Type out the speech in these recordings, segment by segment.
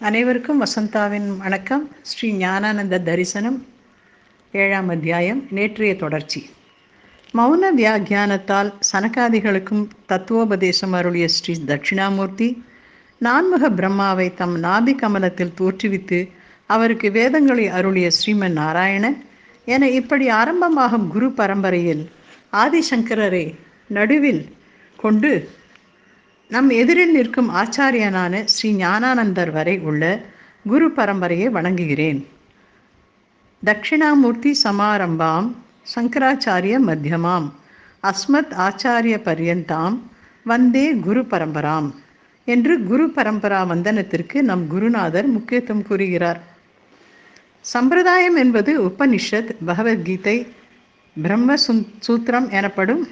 அனைவருக்கும் வசந்தாவின் வணக்கம். ஸ்ரீ ஞானானந்த தரிசனம் ஏழாம் அத்தியாயம் நேற்றைய தொடர்ச்சி. மௌன வியாக்கியானத்தால் சனகாதிகளுக்கும் தத்துவோபதேசம் அருளிய ஸ்ரீ தட்சிணாமூர்த்தி நான்முக பிரம்மாவை தம் நாபி கமலத்தில் தோற்றுவித்து அவருக்கு வேதங்களை அருளிய ஸ்ரீமன் நாராயணன் என இப்படி ஆரம்பமாகும் குரு பரம்பரையில் ஆதிசங்கரரை நடுவில் கொண்டு நம் எதிரில் நிற்கும் ஆச்சாரியனான ஸ்ரீ ஞானானந்தர் வரை உள்ள குரு பரம்பரையை வணங்குகிறேன். தட்சிணாமூர்த்தி சமாரம்பாம் சங்கராச்சாரிய மத்தியமாம் அஸ்மத் ஆச்சாரிய பர்யந்தாம் வந்தே குரு பரம்பராம் என்று குரு பரம்பரா வந்தனத்திற்கு நம் குருநாதர் முக்கியத்துவம் கூறுகிறார். சம்பிரதாயம் என்பது உபனிஷத் பகவத்கீதை பிரம்ம சூத்திரம் எனப்படும்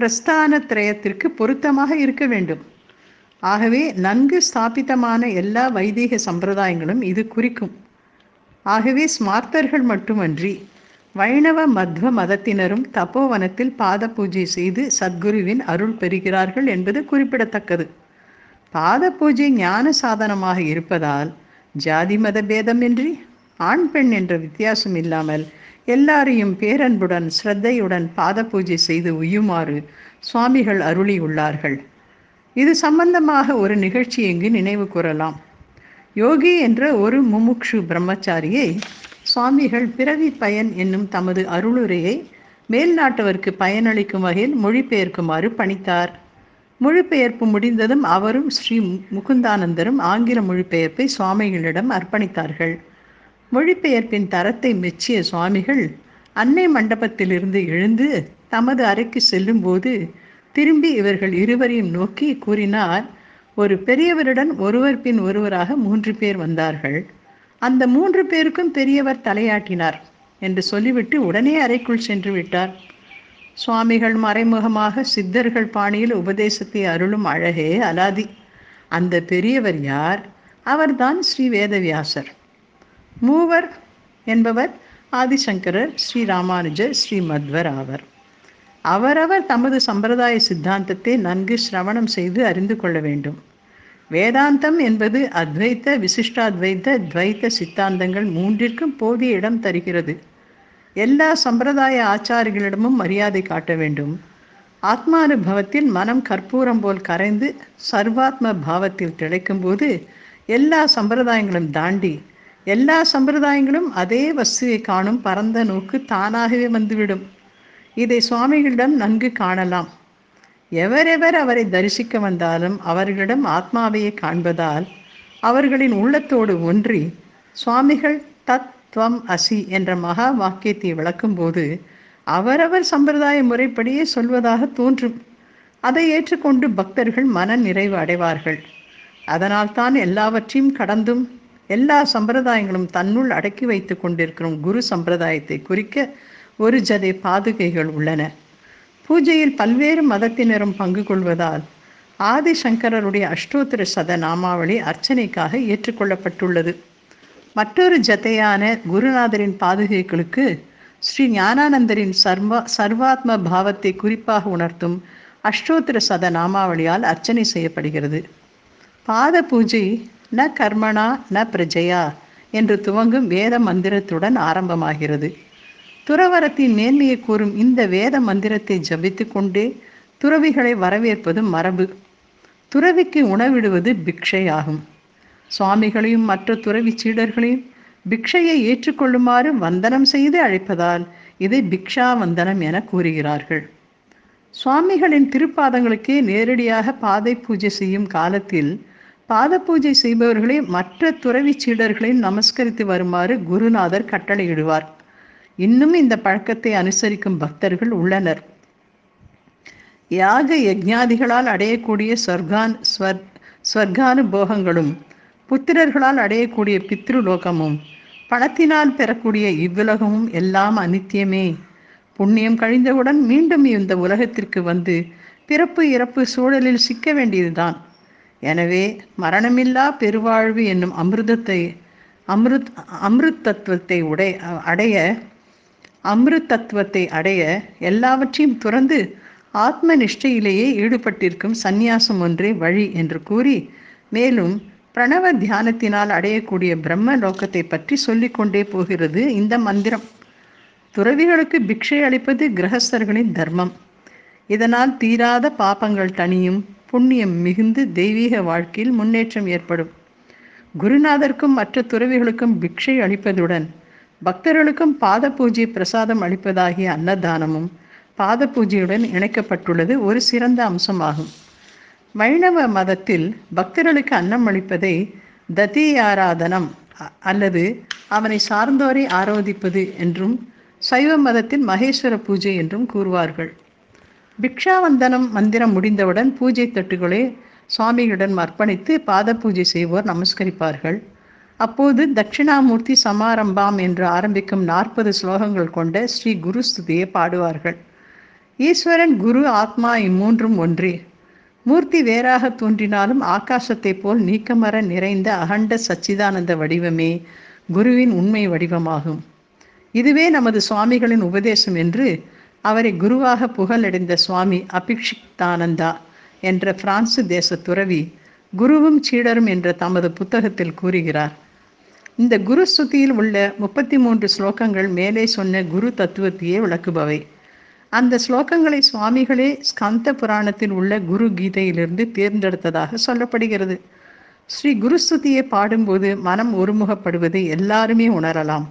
பிரஸ்தான திரயத்திற்கு பொருத்தமாக இருக்க வேண்டும். ஆகவே நன்கு ஸ்தாபிதமான எல்லா வைதிக சம்பிரதாயங்களும் இது குறிக்கும். ஆகவே ஸ்மார்த்தர்கள் மட்டுமன்றி வைணவ மத்வ மதத்தினரும் தப்போவனத்தில் பாத பூஜை செய்து சத்குருவின் அருள் பெறுகிறார்கள் என்பது குறிப்பிடத்தக்கது. பாத பூஜை ஞான சாதனமாக இருப்பதால் ஜாதி மத பேதமின்றி ஆண் பெண் என்ற வித்தியாசம் இல்லாமல் எல்லாரையும் பேரன்புடன் ஸ்ரத்தையுடன் பாத பூஜை செய்து உய்யுமாறு சுவாமிகள் அருளி உள்ளார்கள். இது சம்பந்தமாக ஒரு நிகழ்ச்சி இங்கு நினைவு கூறலாம். யோகி என்ற ஒரு முமுக்ஷு பிரம்மச்சாரியை சுவாமிகள் பிறவி பயன் என்னும் தமது அருளுரையை மேல்நாட்டவருக்கு பயனளிக்கும் வகையில் மொழிபெயர்க்குமாறு பணித்தார். மொழிபெயர்ப்பு முடிந்ததும் அவரும் ஸ்ரீ முகுந்தானந்தரும் ஆங்கில மொழிபெயர்ப்பை சுவாமிகளிடம் அர்ப்பணித்தார்கள். மொழிபெயர்ப்பின் தரத்தை மெச்சிய சுவாமிகள் அன்னை மண்டபத்திலிருந்து எழுந்து தமது அறைக்கு செல்லும்போது திரும்பி இவர்கள் இருவரையும் நோக்கி கூறினார் ஒரு பெரியவருடன் ஒருவர் பின் ஒருவராக மூன்று பேர் வந்தார்கள். அந்த மூன்று பேருக்கும் பெரியவர் தலையாட்டினார் என்று சொல்லிவிட்டு உடனே அறைக்குள் சென்று விட்டார். சுவாமிகள் மறைமுகமாக சித்தர்கள் பாணியில் உபதேசத்தை அருளும் அழகே அலாதி. அந்த பெரியவர் யார்? அவர்தான் ஸ்ரீ வேதவியாசர் மூவர் என்பவர் ஆதிசங்கரர் ஸ்ரீ ராமானுஜர் ஸ்ரீ மத்வர் ஆவர். அவரவர் தமது சம்பிரதாய சித்தாந்தத்தை நன்கு சிரவணம் செய்து அறிந்து கொள்ள வேண்டும். வேதாந்தம் என்பது அத்வைத்த விசிஷ்டாத்வைத்த துவைத்த சித்தாந்தங்கள் மூன்றிற்கும் போதிய இடம் தருகிறது. எல்லா சம்பிரதாய ஆச்சாரிகளிடமும் மரியாதை காட்ட வேண்டும். ஆத்மானுபவத்தில் மனம் கற்பூரம் போல் கரைந்து சர்வாத்ம பாவத்தில் திளைக்கும் போது எல்லா சம்பிரதாயங்களும் தாண்டி எல்லா சம்பிரதாயங்களும் அதே வஸ்துவை காணும் பரந்த நோக்கு தானாகவே வந்துவிடும். இதை சுவாமிகளிடம் நன்கு காணலாம். எவரெவர் அவரை தரிசிக்க வந்தாலும் அவர்களிடம் ஆத்மாவையே காண்பதால் அவர்களின் உள்ளத்தோடு ஒன்றி சுவாமிகள் தத் துவம் அசி என்ற மகா வாக்கியத்தை விளக்கும்போது அவரவர் சம்பிரதாய முறைப்படியே சொல்வதாக தோன்றும். அதை ஏற்றுக்கொண்டு பக்தர்கள் மன நிறைவு அடைவார்கள். அதனால்தான் எல்லாவற்றையும் கடந்தும் எல்லா சம்பிரதாயங்களும் தன்னுள் அடக்கி வைத்து கொண்டிருக்கும் குரு சம்பிரதாயத்தை குறிக்க ஒரு ஜதை பாதுகைகள் உள்ளன. பூஜையில் பல்வேறு மதத்தினரும் பங்கு கொள்வதால் ஆதிசங்கரருடைய அஷ்டோத்திர சத நாமாவளி அர்ச்சனைக்காக ஏற்றுக்கொள்ளப்பட்டுள்ளது. மற்றொரு ஜதையான குருநாதரின் பாதுகைகளுக்கு ஸ்ரீ ஞானானந்தரின் சர்வ சர்வாத்ம பாவத்தை குறிப்பாக உணர்த்தும் அஷ்டோத்திர சத நாமாவளியால் அர்ச்சனை செய்யப்படுகிறது. பாத பூஜை ந கர்மணா ந பிரஜையா என்று துவங்கும் வேத மந்திரத்துடன் ஆரம்பமாகிறது. துறவரத்தின் மேன்மையை கூறும் இந்த வேத மந்திரத்தை ஜபித்து கொண்டே துறவிகளை வரவேற்பது மரபு. துறவிக்கு உணவிடுவது பிக்ஷை ஆகும் சுவாமிகளையும் மற்ற துறவி சீடர்களையும் பிக்ஷையை ஏற்றுக்கொள்ளுமாறு வந்தனம் செய்து அழைப்பதால் இதை பிக்ஷா வந்தனம் என கூறுகிறார்கள். சுவாமிகளின் திருப்பாதங்களுக்கே நேரடியாக பாதை பூஜை செய்யும் காலத்தில் பாத பூஜை செய்பவர்களே மற்ற துறவி சீடர்களையும் நமஸ்கரித்து வருமாறு குருநாதர் கட்டளையிடுவார். இன்னும் இந்த பழக்கத்தை அனுசரிக்கும் பக்தர்கள் உள்ளனர். யாக யஜ்ஞாதிகளால் அடையக்கூடிய சொர்கான் ஸ்வர் ஸ்வர்கானுபோகங்களும் புத்திரர்களால் அடையக்கூடிய பித்ருலோகமும் பணத்தினால் பெறக்கூடிய இவ்வுலகமும் எல்லாம் அனித்தியமே. புண்ணியம் கழிந்தவுடன் மீண்டும் இந்த உலகத்திற்கு வந்து பிறப்பு இறப்பு சூழலில் சிக்க வேண்டியதுதான். எனவே மரணமில்லா பெருவாழ்வு என்னும் அமிர்தத்தை அமிர்த் அமிர்த் தத்துவத்தை உடை அடைய அமிர்த் தத்துவத்தை அடைய எல்லாவற்றையும் துறந்து ஆத்ம நிஷ்டையிலேயே ஈடுபட்டிருக்கும் சந்நியாசம் ஒன்றே வழி என்று கூறி மேலும் பிரணவ தியானத்தினால் அடையக்கூடிய பிரம்ம லோகத்தை பற்றி சொல்லிக்கொண்டே போகிறது இந்த மந்திரம். துறவிகளுக்கு பிக்ஷை அளிப்பது கிரகஸ்தர்களின் தர்மம். இதனால் தீராத பாபங்கள் தனியும் புண்ணியம் மிகுந்து தெய்வீக வாழ்க்கையில் முன்னேற்றம் ஏற்படும். குருநாதருக்கும் மற்ற துறவிகளுக்கும் பிக்ஷை அளிப்பதுடன் பக்தர்களுக்கும் பாத பூஜை பிரசாதம் அளிப்பதாகிய அன்னதானமும் பாத பூஜையுடன் இணைக்கப்பட்டுள்ளது ஒரு சிறந்த அம்சமாகும். வைணவ மதத்தில் பக்தர்களுக்கு அன்னம் அளிப்பதை ததி அல்லது அவனை சார்ந்தோரை ஆரோதிப்பது என்றும் சைவ மதத்தில் மகேஸ்வர பூஜை என்றும் கூறுவார்கள். பிக்ஷாவந்தனம் மந்திரம் முடிந்தவுடன் பூஜை தட்டுகளை சுவாமிகளிடம் அர்ப்பணித்து பாத பூஜை செய்வோர் நமஸ்கரிப்பார்கள். அப்போது தட்சிணாமூர்த்தி சமாரம்பாம் என்று ஆரம்பிக்கும் நாற்பது ஸ்லோகங்கள் கொண்ட ஸ்ரீ குரு ஸ்துதியை பாடுவார்கள். ஈஸ்வரன் குரு ஆத்மா இம்மூன்றும் ஒன்றே. மூர்த்தி வேறாக தோன்றினாலும் ஆகாசத்தை போல் நீக்கமர நிறைந்த அகண்ட சச்சிதானந்த வடிவமே குருவின் உண்மை வடிவமாகும். இதுவே நமது சுவாமிகளின் உபதேசம் என்று அவரை குருவாக புகழடைந்த சுவாமி அபிக்ஷிக்தானந்தா என்ற பிரான்சு தேச துறவி குருவும் சீடரும் என்ற தமது புத்தகத்தில் கூறுகிறார். இந்த குரு ஸ்துதியில் உள்ள முப்பத்தி மூன்று ஸ்லோகங்கள் மேலே சொன்ன குரு தத்துவத்தையே விளக்குபவை. அந்த ஸ்லோகங்களை சுவாமிகளே ஸ்கந்த புராணத்தில் உள்ள குரு கீதையிலிருந்து தேர்ந்தெடுத்ததாக சொல்லப்படுகிறது. ஸ்ரீ குருஸ்துதியை பாடும்போது மனம் ஒருமுகப்படுவதை எல்லாருமே உணரலாம்.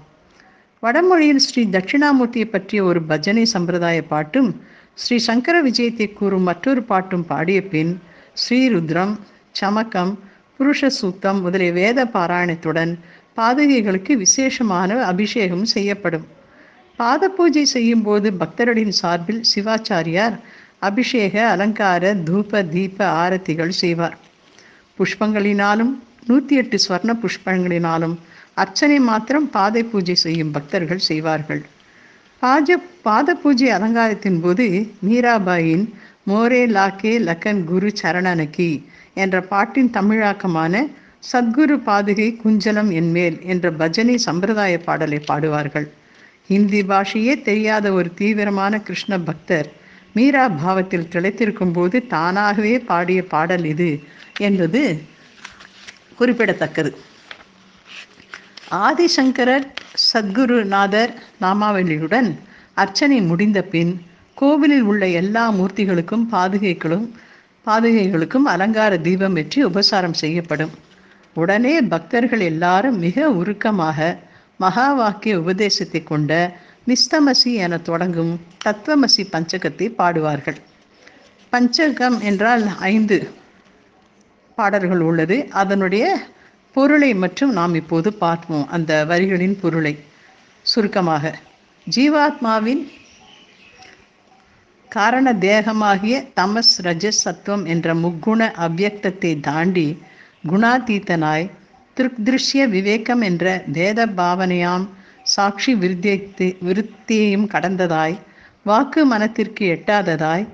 வடமொழியில் ஸ்ரீ தட்சிணாமூர்த்தியை பற்றிய ஒரு பஜனை சம்பிரதாய பாட்டும் ஸ்ரீ சங்கர விஜயத்தை கூறும் மற்றொரு பாட்டும் பாடிய பின் ஸ்ரீருத்ரம் சமக்கம் புருஷ சூத்தம் முதலிய வேத பாராயணத்துடன் பாதகைகளுக்கு விசேஷமான அபிஷேகம் செய்யப்படும். பாத பூஜை செய்யும் போது பக்தர்களின் சார்பில் சிவாச்சாரியார் அபிஷேக அலங்கார தூப தீப ஆரத்திகள் செய்வார். புஷ்பங்களினாலும் நூற்றி எட்டு ஸ்வர்ண புஷ்பங்களினாலும் அர்ச்சனை மாத்திரம் பாதை பூஜை செய்யும் பக்தர்கள் செய்வார்கள். பாஜ பாத பூஜை அலங்காரத்தின் போது மீராபாயின் மோரே லாக்கே லக்கன் குரு சரணனகி என்ற பாட்டின் தமிழாக்கமான சத்குரு பாதுகை குஞ்சலம் என்மேல் என்ற பஜனை சம்பிரதாய பாடலை பாடுவார்கள். ஹிந்தி பாஷையே தெரியாத ஒரு தீவிரமான கிருஷ்ண பக்தர் மீரா பாவத்தில் திளைத்திருக்கும் போது தானாகவே பாடிய பாடல் இது என்பது குறிப்பிடத்தக்கது. ஆதிசங்கரர் சத்குருநாதர் நாமாவளியுடன் அர்ச்சனை முடிந்த பின் கோவிலில் உள்ள எல்லா மூர்த்திகளுக்கும் பாதுகைகளும் பாதுகைகளுக்கும் அலங்கார தீபம் வெற்றி உபசாரம் செய்யப்படும். உடனே பக்தர்கள் எல்லாரும் மிக உருக்கமாக மகா வாக்கிய உபதேசத்தை கொண்ட நிஸ்தமசி என தொடங்கும் தத்துவமசி பஞ்சகத்தை பாடுவார்கள். பஞ்சகம் என்றால் ஐந்து பாடல்கள் உள்ளது. அதனுடைய பொருளை மற்றும் நாம் இப்போது பார்ப்போம் அந்த வரிகளின் பொருளை. சுருக்கமாக ஜீவாத்மாவின் காரண தேகமாகிய தமஸ் ரஜஸ் சத்துவம் என்ற முக்குண அவ்யக்தத்தை தாண்டி குணாதீத்தனாய் திருஷ்ய விவேகம் என்ற வேத பாவனையாம் சாட்சி விருத்தியத்தை விருத்தியையும் கடந்ததாய் வாக்கு மனத்திற்கு எட்டாததாய்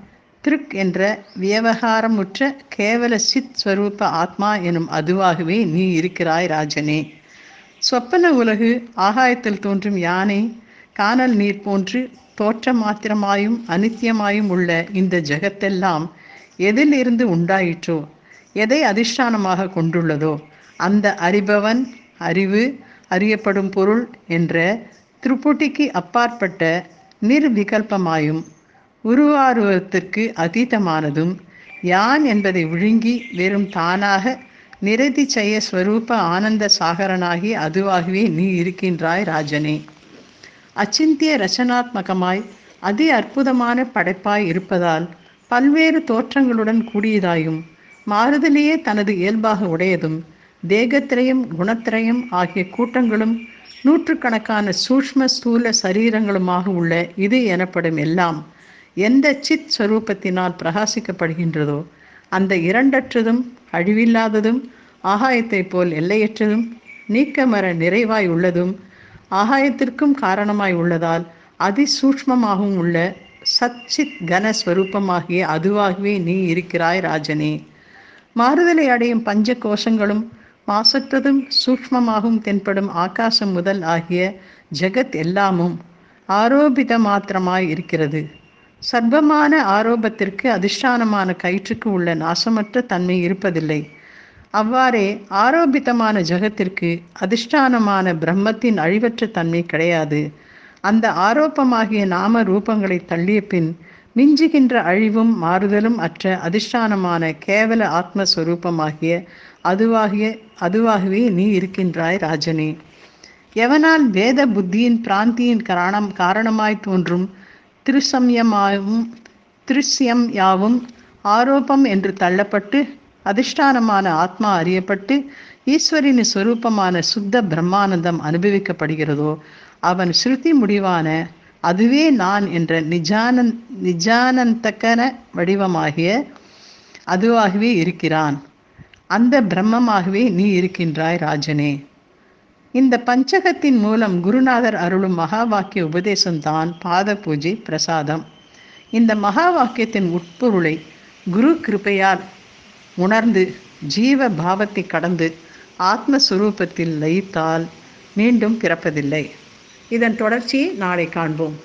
திருக் என்ற வியவகாரமுற்ற கேவல சித் ஸ்வரூப ஆத்மா எனும் அதுவாகவே நீ இருக்கிறாய் ராஜனே. சொப்பன உலகு ஆகாயத்தில் தோன்றும் யானை காணல் நீர் போன்று தோற்ற மாத்திரமாயும் அனித்தியமாயும் உள்ள இந்த ஜெகத்தெல்லாம் எதிலிருந்து உண்டாயிற்றோ எதை அதிஷ்டானமாக கொண்டுள்ளதோ அந்த அறிபவன் அறிவு அறியப்படும் பொருள் என்ற திருப்புட்டிக்கு அப்பாற்பட்ட நிர்விகல்பமாயும் உருவாருவத்திற்கு அதீதமானதும் யான் என்பதை விழுங்கி வெறும் தானாக நிரதி செய்ய ஸ்வரூப ஆனந்த சாகரனாகி அதுவாகவே நீ இருக்கின்றாய் ராஜனே. அச்சிந்திய ரச்சனாத்மகமாய் அதி அற்புதமான படைப்பாய் இருப்பதால் பல்வேறு தோற்றங்களுடன் கூடியதாயும் மாறுதலையே தனது இயல்பாக உடையதும் தேகத்திரையும் குணத்திரையும் ஆகிய கூட்டங்களும் நூற்றுக்கணக்கான சூஷ்ம ஸ்தூல சரீரங்களுமாக உள்ள இது எனப்படும் எல்லாம் எந்த சித் ஸ்வரூபத்தினால் பிரகாசிக்கப்படுகின்றதோ அந்த இரண்டற்றதும் அழிவில்லாததும் ஆகாயத்தைப் போல் எல்லையற்றதும் நீக்கமர நிறைவாய் உள்ளதும் ஆகாயத்திற்கும் காரணமாய் உள்ளதால் அதிசூக்ஷ்மமாகவும் உள்ள சச்சித் கனஸ்வரூபமாகிய அதுவாகவே நீ இருக்கிறாய் ராஜனே. மாறுதலை அடையும் பஞ்ச கோஷங்களும் மாசற்றதும் சூக்ஷ்மமாகவும் தென்படும் ஆகாசம் முதல் ஆகிய ஜெகத் எல்லாமும் ஆரோபித மாத்திரமாய் இருக்கிறது. சர்வமான ஆரோபத்திற்கு அதிஷ்டானமான கயிற்றுக்கு உள்ள நாசமற்ற தன்மை இருப்பதில்லை. அவ்வாறே ஆரோபித்தமான ஜகத்திற்கு அதிஷ்டானமான பிரம்மத்தின் அழிவற்ற தன்மை கிடையாது. அந்த ஆரோப்பமாகிய நாம ரூபங்களை தள்ளிய பின் மிஞ்சுகின்ற அழிவும் மாறுதலும் அற்ற அதிஷ்டானமான கேவல ஆத்மஸ்வரூபமாகிய அதுவாகிய அதுவாகவே நீ இருக்கின்றாய் ராஜனே. எவனால் வேத புத்தியின் பிராந்தியின் காரணம் காரணமாய் தோன்றும் திருசம்யமாவும் திருஷ்யம் யாவும் ஆரோப்பம் என்று தள்ளப்பட்டு அதிஷ்டானமான ஆத்மா அறியப்பட்டு ஈஸ்வரின் சொரூபமான சுத்த பிரம்மானந்தம் அனுபவிக்கப்படுகிறதோ அவன் ஸ்ருதி முடிவான அதுவே நான் என்ற நிஜானந் நிஜானந்தக்கன வடிவமாகிய அதுவாகவே இருக்கிறான். அந்த பிரம்மமாகவே நீ இருக்கின்றாய் ராஜனே. இந்த பஞ்சகத்தின் மூலம் குருநாதர் அருளும் மகா வாக்கிய உபதேசம்தான் பாத பூஜை பிரசாதம். இந்த மகா வாக்கியத்தின் உட்பொருளை குரு கிருபையால் உணர்ந்து ஜீவ பாவத்தை கடந்து ஆத்மஸ்வரூபத்தில் லயித்தால் மீண்டும் பிறப்பதில்லை. இதன் தொடர்ச்சியை நாளை காண்போம்.